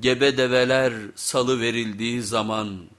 Gebe develer salı verildiği zaman